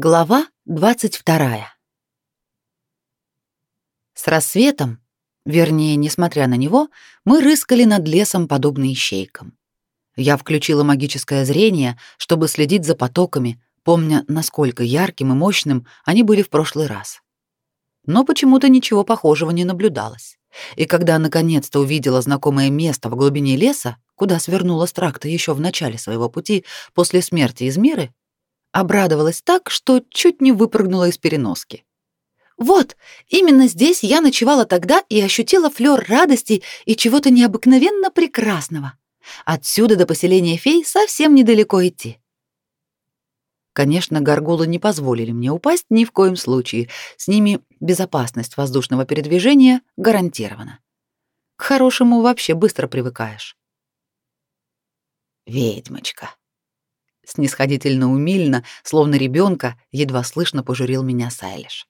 Глава 22. С рассветом, вернее, несмотря на него, мы рыскали над лесом, подобно ищейкам. Я включила магическое зрение, чтобы следить за потоками, помня, насколько ярким и мощным они были в прошлый раз. Но почему-то ничего похожего не наблюдалось. И когда наконец-то увидела знакомое место в глубине леса, куда свернула с тракта еще в начале своего пути после смерти из мира, Обрадовалась так, что чуть не выпрыгнула из переноски. Вот, именно здесь я ночевала тогда и ощутила флёр радости и чего-то необыкновенно прекрасного. Отсюда до поселения фей совсем недалеко идти. Конечно, горгулы не позволили мне упасть ни в коем случае. С ними безопасность воздушного передвижения гарантирована. К хорошему вообще быстро привыкаешь. Ведьмочка, снисходительно умильно, словно ребенка, едва слышно пожурил меня Сайлиш.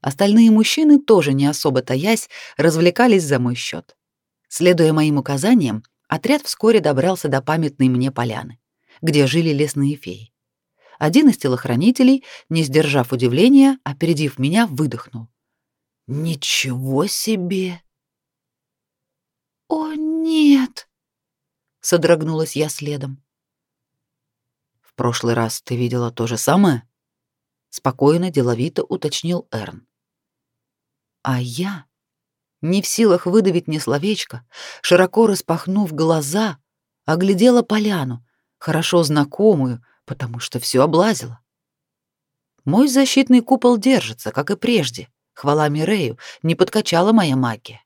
Остальные мужчины, тоже не особо таясь, развлекались за мой счет. Следуя моим указаниям, отряд вскоре добрался до памятной мне поляны, где жили лесные феи. Один из телохранителей, не сдержав удивления, опередив меня, выдохнул. «Ничего себе!» «О, нет!» — содрогнулась я следом прошлый раз ты видела то же самое?» Спокойно, деловито уточнил Эрн. А я, не в силах выдавить ни словечко, широко распахнув глаза, оглядела поляну, хорошо знакомую, потому что все облазила. Мой защитный купол держится, как и прежде. Хвала Мирею, не подкачала моя магия.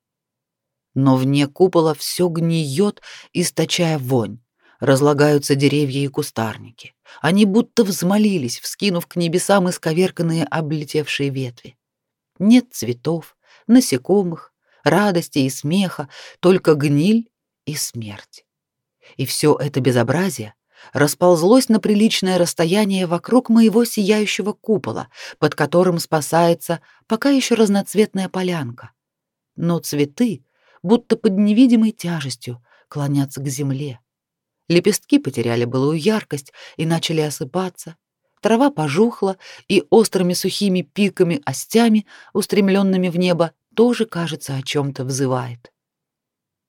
Но вне купола все гниет, источая вонь разлагаются деревья и кустарники. Они будто взмолились, вскинув к небесам исковерканные облетевшие ветви. Нет цветов, насекомых, радости и смеха, только гниль и смерть. И все это безобразие расползлось на приличное расстояние вокруг моего сияющего купола, под которым спасается пока еще разноцветная полянка. Но цветы, будто под невидимой тяжестью, клонятся к земле, Лепестки потеряли былую яркость и начали осыпаться. Трава пожухла, и острыми сухими пиками остями, устремленными в небо, тоже, кажется, о чем-то взывает.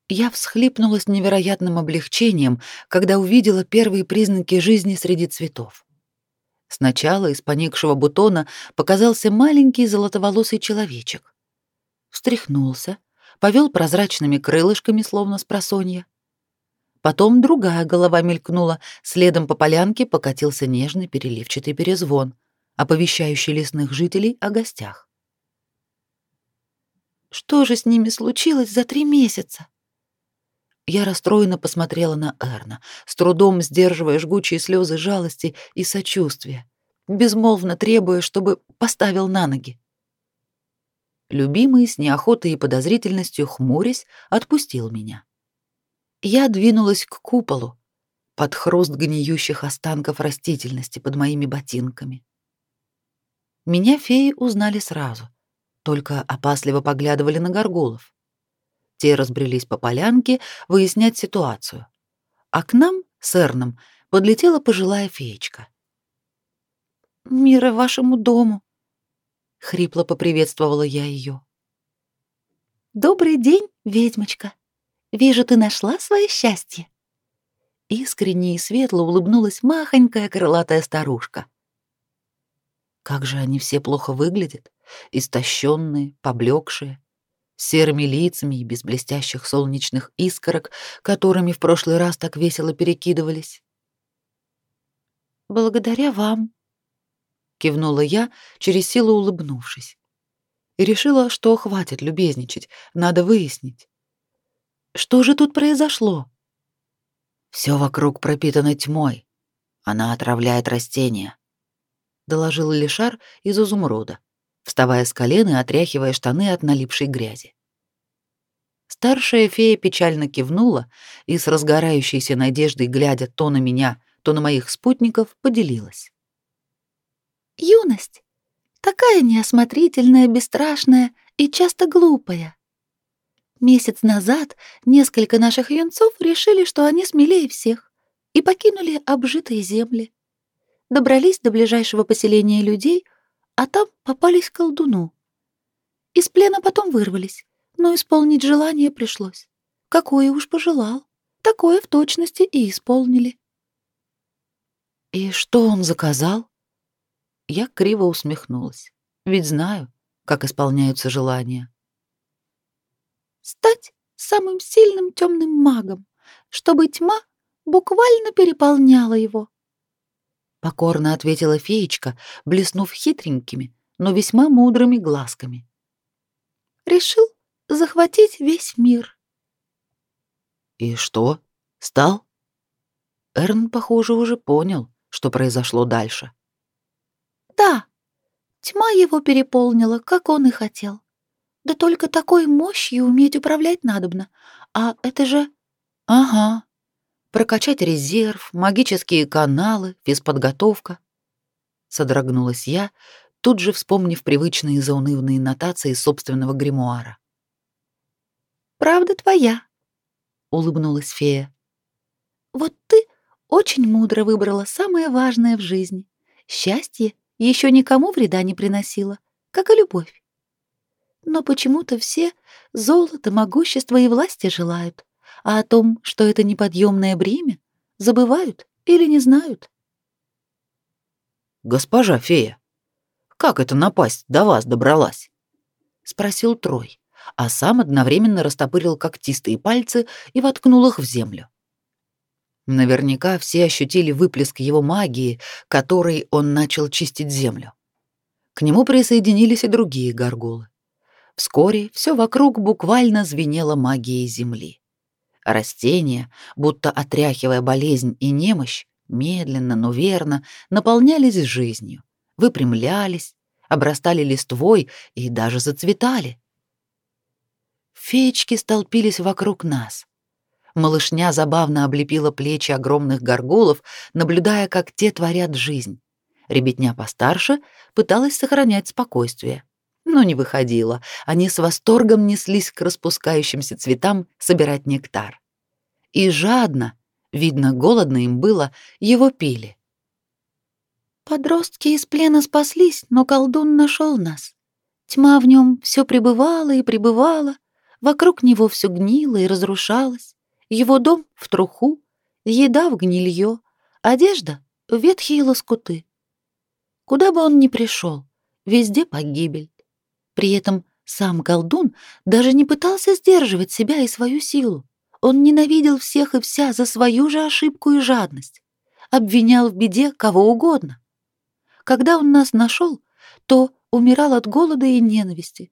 Я всхлипнула с невероятным облегчением, когда увидела первые признаки жизни среди цветов. Сначала из поникшего бутона показался маленький золотоволосый человечек. Встряхнулся, повел прозрачными крылышками, словно с просонья, Потом другая голова мелькнула, следом по полянке покатился нежный переливчатый перезвон, оповещающий лесных жителей о гостях. Что же с ними случилось за три месяца? Я расстроенно посмотрела на Эрна, с трудом сдерживая жгучие слезы жалости и сочувствия, безмолвно требуя, чтобы поставил на ноги. Любимый с неохотой и подозрительностью хмурясь отпустил меня я двинулась к куполу, под хруст гниющих останков растительности под моими ботинками. Меня феи узнали сразу, только опасливо поглядывали на горгулов. Те разбрелись по полянке выяснять ситуацию. А к нам с Эрном подлетела пожилая феечка. «Мира вашему дому!» — хрипло поприветствовала я ее. «Добрый день, ведьмочка!» Вижу, ты нашла свое счастье. Искренне и светло улыбнулась махонькая крылатая старушка. Как же они все плохо выглядят, истощенные, поблекшие, серыми лицами и без блестящих солнечных искорок, которыми в прошлый раз так весело перекидывались. Благодаря вам, кивнула я, через силу улыбнувшись. И решила, что хватит любезничать, надо выяснить. Что же тут произошло? Все вокруг пропитано тьмой. Она отравляет растения, доложил Лишар из изумруда, вставая с колен и отряхивая штаны от налипшей грязи. Старшая фея печально кивнула и с разгорающейся надеждой, глядя то на меня, то на моих спутников, поделилась. «Юность! Такая неосмотрительная, бесстрашная и часто глупая. Месяц назад несколько наших юнцов решили, что они смелее всех, и покинули обжитые земли. добрались до ближайшего поселения людей, а там попались к колдуну. Из плена потом вырвались, но исполнить желание пришлось. Какое уж пожелал, такое в точности и исполнили. И что он заказал? Я криво усмехнулась, ведь знаю, как исполняются желания. Стать самым сильным темным магом, чтобы тьма буквально переполняла его. Покорно ответила феечка, блеснув хитренькими, но весьма мудрыми глазками. Решил захватить весь мир. И что? Стал? Эрн, похоже, уже понял, что произошло дальше. Да, тьма его переполнила, как он и хотел. Да только такой мощью уметь управлять надобно. А это же... Ага. Прокачать резерв, магические каналы, физподготовка. Содрогнулась я, тут же вспомнив привычные заунывные нотации собственного гримуара. «Правда твоя», — улыбнулась фея. «Вот ты очень мудро выбрала самое важное в жизни. Счастье еще никому вреда не приносило, как и любовь. Но почему-то все золото, могущество и власти желают, а о том, что это неподъемное бремя, забывают или не знают. «Госпожа фея, как это напасть до вас добралась?» — спросил Трой, а сам одновременно растопырил когтистые пальцы и воткнул их в землю. Наверняка все ощутили выплеск его магии, которой он начал чистить землю. К нему присоединились и другие горгулы. Вскоре все вокруг буквально звенело магией земли. Растения, будто отряхивая болезнь и немощь, медленно, но верно наполнялись жизнью, выпрямлялись, обрастали листвой и даже зацветали. Феечки столпились вокруг нас. Малышня забавно облепила плечи огромных горгулов, наблюдая, как те творят жизнь. Ребятня постарше пыталась сохранять спокойствие, но не выходила. Они с восторгом неслись к распускающимся цветам собирать нектар. И жадно, видно, голодно им было, его пили. Подростки из плена спаслись, но колдун нашел нас. Тьма в нем все пребывала и пребывала, вокруг него все гнило и разрушалось. Его дом в труху, еда в гнилье, одежда в ветхие лоскуты. Куда бы он ни пришел, везде погибель. При этом сам колдун даже не пытался сдерживать себя и свою силу. Он ненавидел всех и вся за свою же ошибку и жадность. Обвинял в беде кого угодно. Когда он нас нашел, то умирал от голода и ненависти.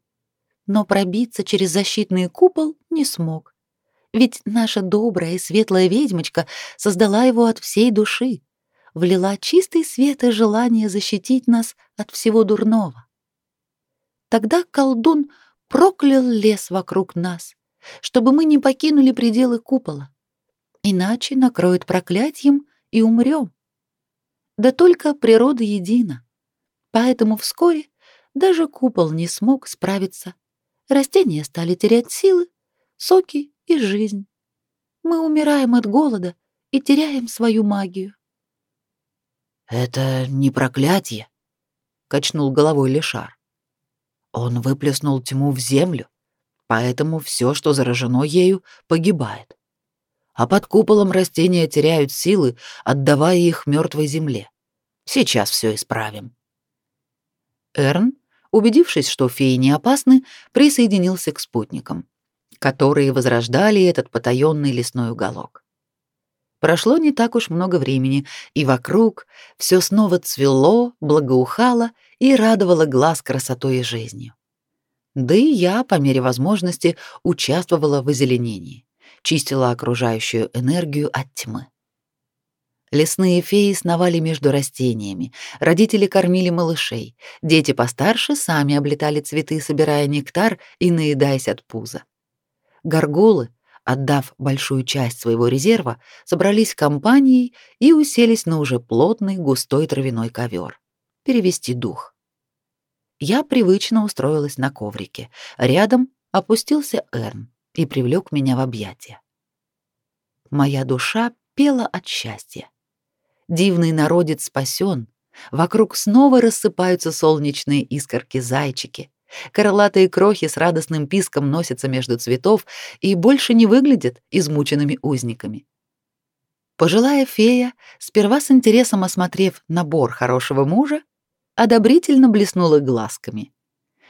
Но пробиться через защитный купол не смог. Ведь наша добрая и светлая ведьмочка создала его от всей души, влила чистый свет и желание защитить нас от всего дурного. Тогда колдун проклял лес вокруг нас, чтобы мы не покинули пределы купола. Иначе накроет проклятием и умрем. Да только природа едина. Поэтому вскоре даже купол не смог справиться. Растения стали терять силы, соки и жизнь. Мы умираем от голода и теряем свою магию. Это не проклятие, качнул головой Лешар. Он выплеснул тьму в землю, поэтому все, что заражено ею, погибает. А под куполом растения теряют силы, отдавая их мертвой земле. Сейчас все исправим. Эрн, убедившись, что феи не опасны, присоединился к спутникам которые возрождали этот потаенный лесной уголок. Прошло не так уж много времени, и вокруг все снова цвело, благоухало и радовало глаз красотой и жизнью. Да и я, по мере возможности, участвовала в озеленении, чистила окружающую энергию от тьмы. Лесные феи сновали между растениями, родители кормили малышей, дети постарше сами облетали цветы, собирая нектар и наедаясь от пуза. Горгулы, отдав большую часть своего резерва, собрались компанией и уселись на уже плотный густой травяной ковер. Перевести дух. Я привычно устроилась на коврике. Рядом опустился Эрн и привлек меня в объятия. Моя душа пела от счастья. Дивный народец спасен. Вокруг снова рассыпаются солнечные искорки-зайчики. Крылатые крохи с радостным писком носятся между цветов и больше не выглядят измученными узниками. Пожилая фея, сперва с интересом осмотрев набор хорошего мужа, одобрительно блеснула глазками.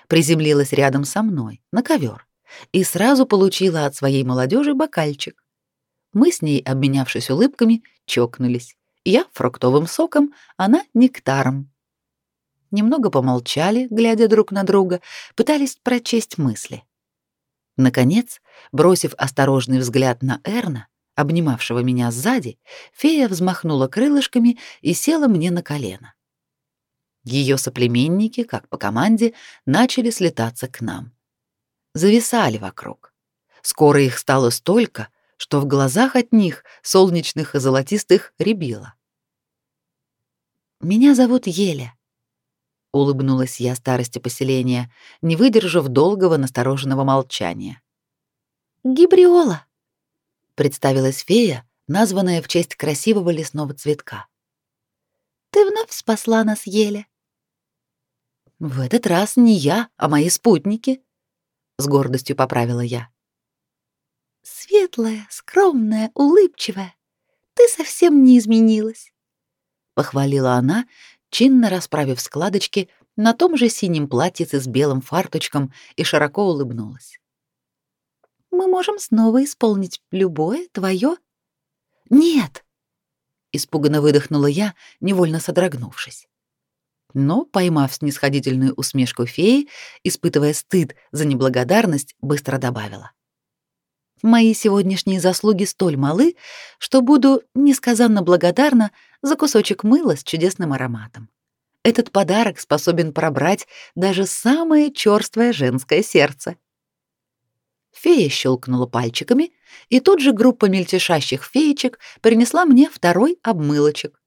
Приземлилась рядом со мной, на ковер, и сразу получила от своей молодежи бокальчик. Мы с ней, обменявшись улыбками, чокнулись. Я фруктовым соком, она нектаром. Немного помолчали, глядя друг на друга, пытались прочесть мысли. Наконец, бросив осторожный взгляд на Эрна, обнимавшего меня сзади, фея взмахнула крылышками и села мне на колено. Ее соплеменники, как по команде, начали слетаться к нам. Зависали вокруг. Скоро их стало столько, что в глазах от них, солнечных и золотистых, рябило. «Меня зовут Еля», — улыбнулась я старости поселения, не выдержав долгого настороженного молчания. «Гибриола», — представилась фея, названная в честь красивого лесного цветка. «Ты вновь спасла нас, Еля». «В этот раз не я, а мои спутники», — с гордостью поправила я. «Светлая, скромная, улыбчивая. Ты совсем не изменилась», — похвалила она, чинно расправив складочки на том же синем платьице с белым фарточком и широко улыбнулась. «Мы можем снова исполнить любое твое?» «Нет!» — испуганно выдохнула я, невольно содрогнувшись но, поймав снисходительную усмешку феи, испытывая стыд за неблагодарность, быстро добавила. «Мои сегодняшние заслуги столь малы, что буду несказанно благодарна за кусочек мыла с чудесным ароматом. Этот подарок способен пробрать даже самое чёрствое женское сердце». Фея щелкнула пальчиками, и тут же группа мельтешащих феечек принесла мне второй обмылочек,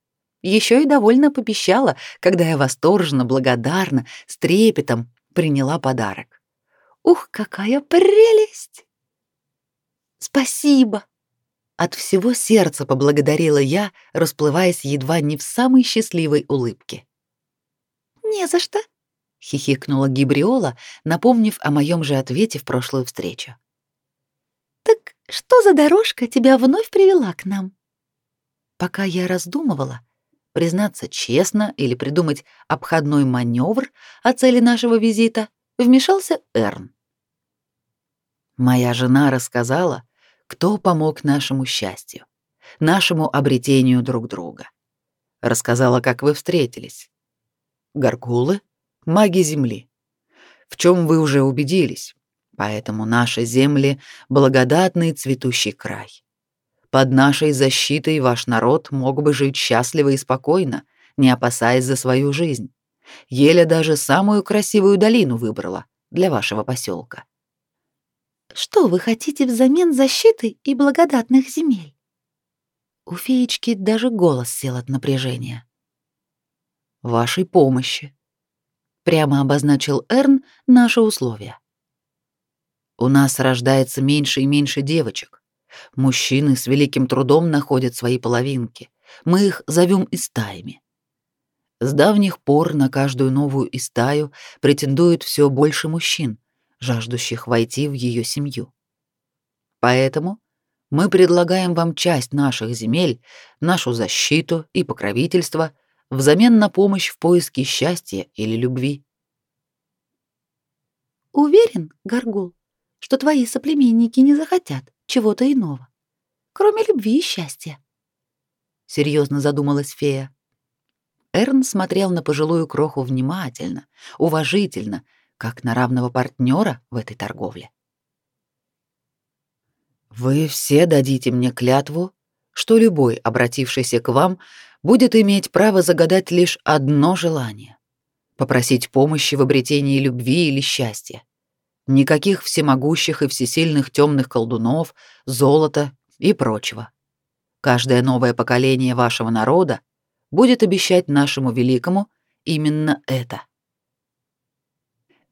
еще и довольно попищала, когда я восторженно, благодарна, с трепетом приняла подарок. Ух, какая прелесть! Спасибо! От всего сердца поблагодарила я, расплываясь едва не в самой счастливой улыбке. Не за что, хихикнула Гибриола, напомнив о моем же ответе в прошлую встречу. Так что за дорожка тебя вновь привела к нам? Пока я раздумывала, признаться честно или придумать обходной маневр о цели нашего визита, вмешался Эрн. Моя жена рассказала, кто помог нашему счастью, нашему обретению друг друга. Рассказала, как вы встретились. Гаргулы — маги Земли. В чем вы уже убедились, поэтому наши земли — благодатный цветущий край. Под нашей защитой ваш народ мог бы жить счастливо и спокойно, не опасаясь за свою жизнь. Еля даже самую красивую долину выбрала для вашего поселка. Что вы хотите взамен защиты и благодатных земель? У феечки даже голос сел от напряжения. Вашей помощи. Прямо обозначил Эрн наши условия. У нас рождается меньше и меньше девочек. Мужчины с великим трудом находят свои половинки. Мы их зовем истаями. С давних пор на каждую новую истаю претендует все больше мужчин, жаждущих войти в ее семью. Поэтому мы предлагаем вам часть наших земель, нашу защиту и покровительство взамен на помощь в поиске счастья или любви. Уверен, Гаргул, что твои соплеменники не захотят чего-то иного, кроме любви и счастья. Серьезно задумалась фея. Эрн смотрел на пожилую кроху внимательно, уважительно, как на равного партнера в этой торговле. Вы все дадите мне клятву, что любой, обратившийся к вам, будет иметь право загадать лишь одно желание попросить помощи в обретении любви или счастья. Никаких всемогущих и всесильных темных колдунов, золота и прочего. Каждое новое поколение вашего народа будет обещать нашему великому именно это.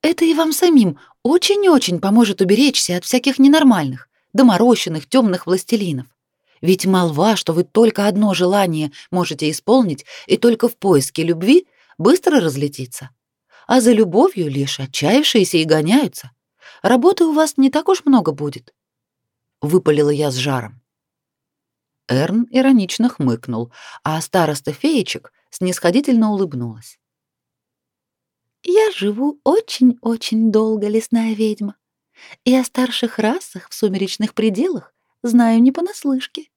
Это и вам самим очень-очень поможет уберечься от всяких ненормальных, доморощенных темных властелинов. Ведь молва, что вы только одно желание можете исполнить и только в поиске любви, быстро разлетится. А за любовью лишь отчаявшиеся и гоняются. Работы у вас не так уж много будет. Выпалила я с жаром. Эрн иронично хмыкнул, а староста феечек снисходительно улыбнулась. «Я живу очень-очень долго, лесная ведьма, и о старших расах в сумеречных пределах знаю не понаслышке.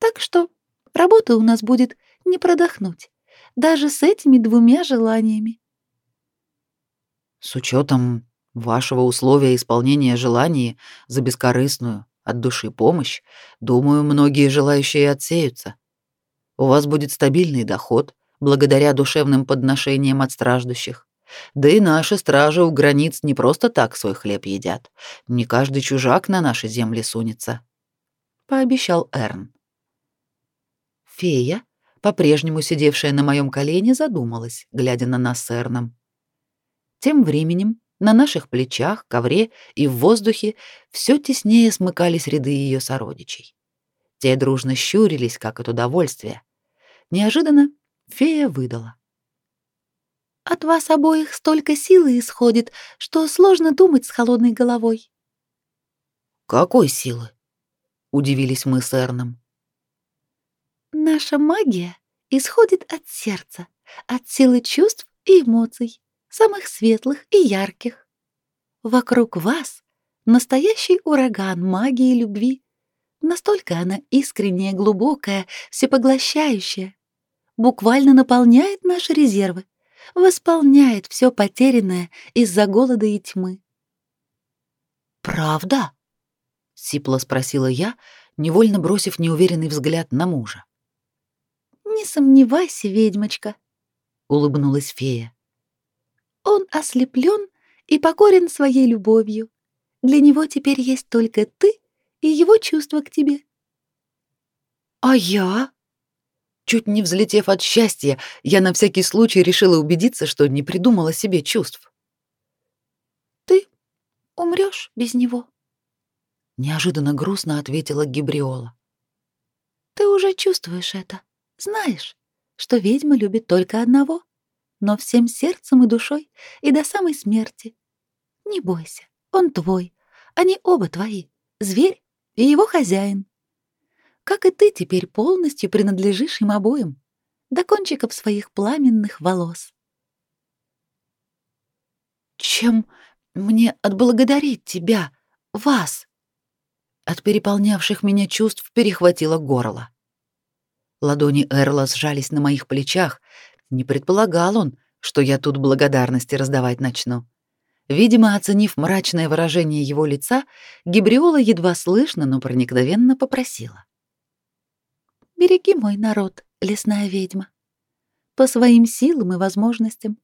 Так что работа у нас будет не продохнуть, даже с этими двумя желаниями». «С учетом вашего условия исполнения желаний за бескорыстную, от души помощь, думаю, многие желающие отсеются. У вас будет стабильный доход благодаря душевным подношениям от страждущих. Да и наши стражи у границ не просто так свой хлеб едят. Не каждый чужак на наши земли сунется, пообещал Эрн. Фея, по-прежнему сидевшая на моем колене, задумалась, глядя на нас с Эрном. Тем временем на наших плечах, ковре и в воздухе все теснее смыкались ряды ее сородичей. Те дружно щурились, как от удовольствия. Неожиданно фея выдала. «От вас обоих столько силы исходит, что сложно думать с холодной головой». «Какой силы?» — удивились мы с Эрном. «Наша магия исходит от сердца, от силы чувств и эмоций самых светлых и ярких. Вокруг вас настоящий ураган магии любви. Настолько она искренняя, глубокая, всепоглощающая. Буквально наполняет наши резервы, восполняет все потерянное из-за голода и тьмы. «Правда?» — сипло спросила я, невольно бросив неуверенный взгляд на мужа. «Не сомневайся, ведьмочка», — улыбнулась фея. Он ослеплен и покорен своей любовью. Для него теперь есть только ты и его чувства к тебе. А я? Чуть не взлетев от счастья, я на всякий случай решила убедиться, что не придумала себе чувств. Ты умрёшь без него. Неожиданно грустно ответила Гибриола. Ты уже чувствуешь это. Знаешь, что ведьма любит только одного но всем сердцем и душой, и до самой смерти. Не бойся, он твой, они оба твои, зверь и его хозяин. Как и ты теперь полностью принадлежишь им обоим, до кончиков своих пламенных волос. Чем мне отблагодарить тебя, вас? От переполнявших меня чувств перехватило горло. Ладони Эрла сжались на моих плечах, не предполагал он, что я тут благодарности раздавать начну. Видимо, оценив мрачное выражение его лица, Гибриола едва слышно, но проникновенно попросила. «Береги мой народ, лесная ведьма. По своим силам и возможностям.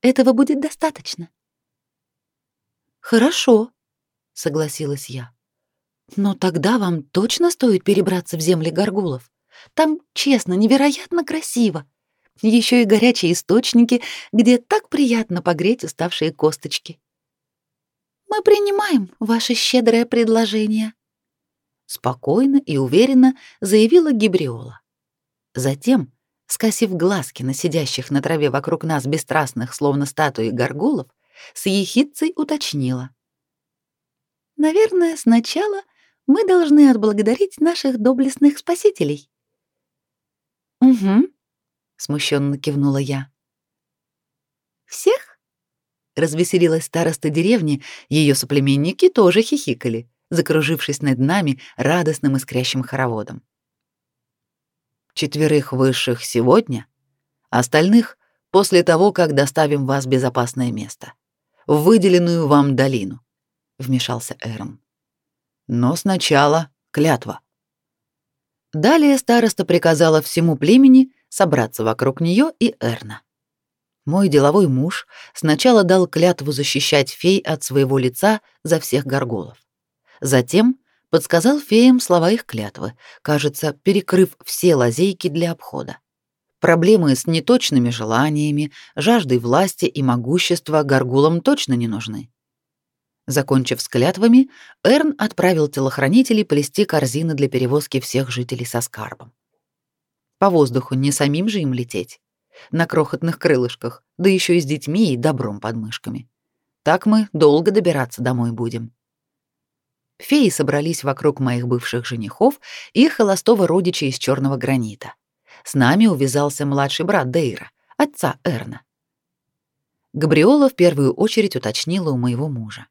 Этого будет достаточно». «Хорошо», — согласилась я. «Но тогда вам точно стоит перебраться в земли горгулов. Там, честно, невероятно красиво еще и горячие источники, где так приятно погреть уставшие косточки. Мы принимаем ваше щедрое предложение, спокойно и уверенно заявила Гибриола. Затем, скосив глазки на сидящих на траве вокруг нас бесстрастных, словно статуи горгулов, с ехидцей уточнила: Наверное, сначала мы должны отблагодарить наших доблестных спасителей. Угу, смущенно кивнула я. Всех? Развеселилась староста деревни, ее соплеменники тоже хихикали, закружившись над нами радостным искрящим хороводом. Четверых высших сегодня, остальных после того, как доставим вас в безопасное место, в выделенную вам долину, вмешался Эрм. Но сначала клятва. Далее староста приказала всему племени собраться вокруг нее и Эрна. Мой деловой муж сначала дал клятву защищать фей от своего лица за всех горголов. Затем подсказал феям слова их клятвы, кажется, перекрыв все лазейки для обхода. Проблемы с неточными желаниями, жаждой власти и могущества горгулам точно не нужны. Закончив с клятвами, Эрн отправил телохранителей плести корзины для перевозки всех жителей со скарбом. По воздуху не самим же им лететь. На крохотных крылышках, да еще и с детьми и добром под мышками. Так мы долго добираться домой будем. Феи собрались вокруг моих бывших женихов и холостого родича из черного гранита. С нами увязался младший брат Дейра, отца Эрна. Габриола в первую очередь уточнила у моего мужа.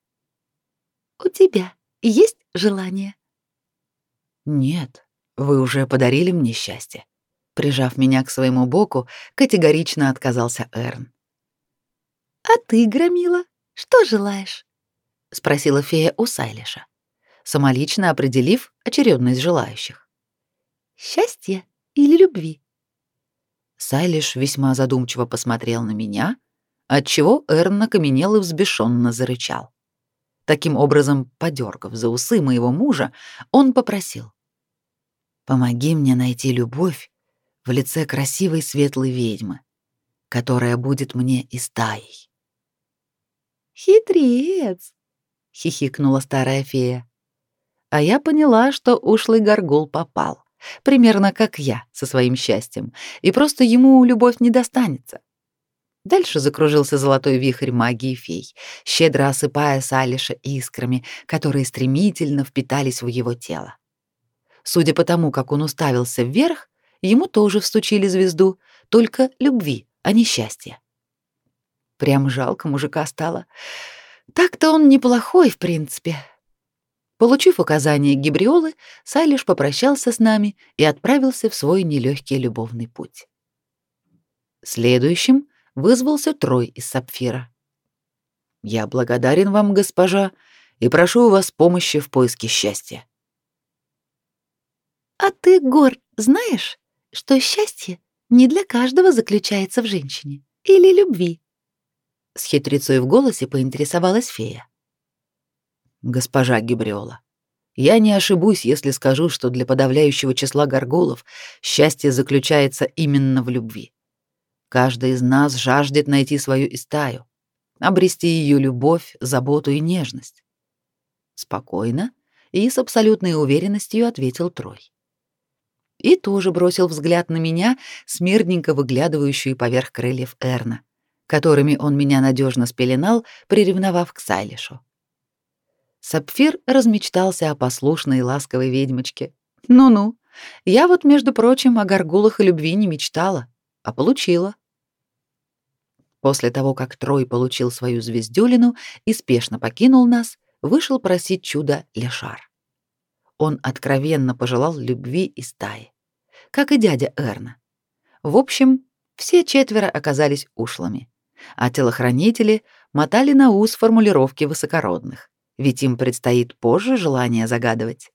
«У тебя есть желание?» «Нет, вы уже подарили мне счастье». Прижав меня к своему боку, категорично отказался Эрн. «А ты, Громила, что желаешь?» — спросила фея у Сайлиша, самолично определив очередность желающих. «Счастье или любви?» Сайлиш весьма задумчиво посмотрел на меня, отчего Эрн накаменел и взбешенно зарычал. Таким образом, подергав за усы моего мужа, он попросил. «Помоги мне найти любовь в лице красивой светлой ведьмы, которая будет мне и стаей». «Хитрец!» — хихикнула старая фея. А я поняла, что ушлый горгул попал, примерно как я со своим счастьем, и просто ему любовь не достанется. Дальше закружился золотой вихрь магии фей, щедро осыпая Салиша искрами, которые стремительно впитались в его тело. Судя по тому, как он уставился вверх, ему тоже встучили звезду, только любви, а не счастья. Прям жалко мужика стало. Так-то он неплохой, в принципе. Получив указание Гибриолы, Салиш попрощался с нами и отправился в свой нелегкий любовный путь. Следующим вызвался Трой из Сапфира. «Я благодарен вам, госпожа, и прошу у вас помощи в поиске счастья». «А ты, Гор, знаешь, что счастье не для каждого заключается в женщине или любви?» С хитрецой в голосе поинтересовалась фея. «Госпожа Гибриола, я не ошибусь, если скажу, что для подавляющего числа горгулов счастье заключается именно в любви. Каждый из нас жаждет найти свою истаю, обрести ее любовь, заботу и нежность. Спокойно и с абсолютной уверенностью ответил Трой. И тоже бросил взгляд на меня, смирненько выглядывающую поверх крыльев Эрна, которыми он меня надежно спеленал, приревновав к Сайлишу. Сапфир размечтался о послушной и ласковой ведьмочке. Ну-ну, я вот, между прочим, о горгулах и любви не мечтала, а получила. После того, как Трой получил свою звездюлину и спешно покинул нас, вышел просить чуда Лешар. Он откровенно пожелал любви и стаи, как и дядя Эрна. В общем, все четверо оказались ушлыми, а телохранители мотали на ус формулировки высокородных, ведь им предстоит позже желание загадывать.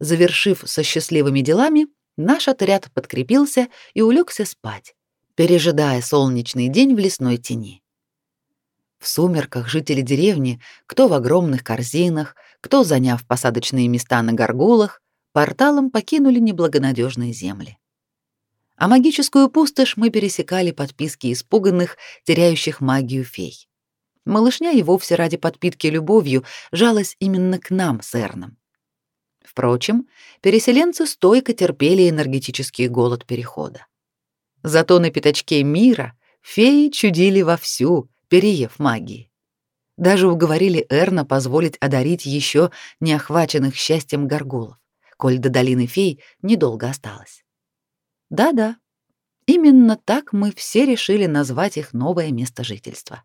Завершив со счастливыми делами, наш отряд подкрепился и улегся спать, пережидая солнечный день в лесной тени. В сумерках жители деревни, кто в огромных корзинах, кто заняв посадочные места на горгулах, порталом покинули неблагонадежные земли. А магическую пустошь мы пересекали подписки испуганных, теряющих магию фей. Малышня и вовсе ради подпитки любовью жалась именно к нам с. Впрочем, переселенцы стойко терпели энергетический голод перехода. Зато на пятачке мира феи чудили вовсю, переев магии. Даже уговорили Эрна позволить одарить еще не охваченных счастьем горгулов, коль до долины фей недолго осталось. Да-да, именно так мы все решили назвать их новое место жительства.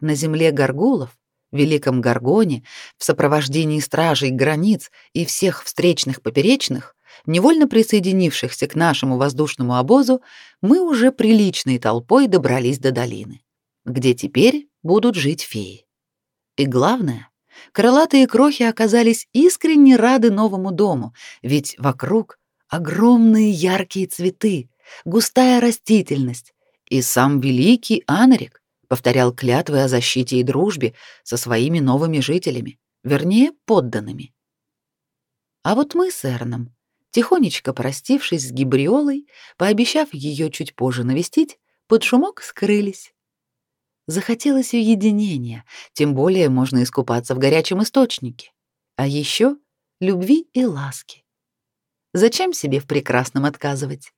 На земле горгулов, Великом Гаргоне, в сопровождении стражей границ и всех встречных поперечных, невольно присоединившихся к нашему воздушному обозу, мы уже приличной толпой добрались до долины, где теперь будут жить феи. И главное, крылатые крохи оказались искренне рады новому дому, ведь вокруг огромные яркие цветы, густая растительность, и сам великий Анарик повторял клятвы о защите и дружбе со своими новыми жителями, вернее, подданными. А вот мы с Эрном Тихонечко простившись с Гибриолой, пообещав ее чуть позже навестить, под шумок скрылись. Захотелось уединения, тем более можно искупаться в горячем источнике. А еще любви и ласки. Зачем себе в прекрасном отказывать?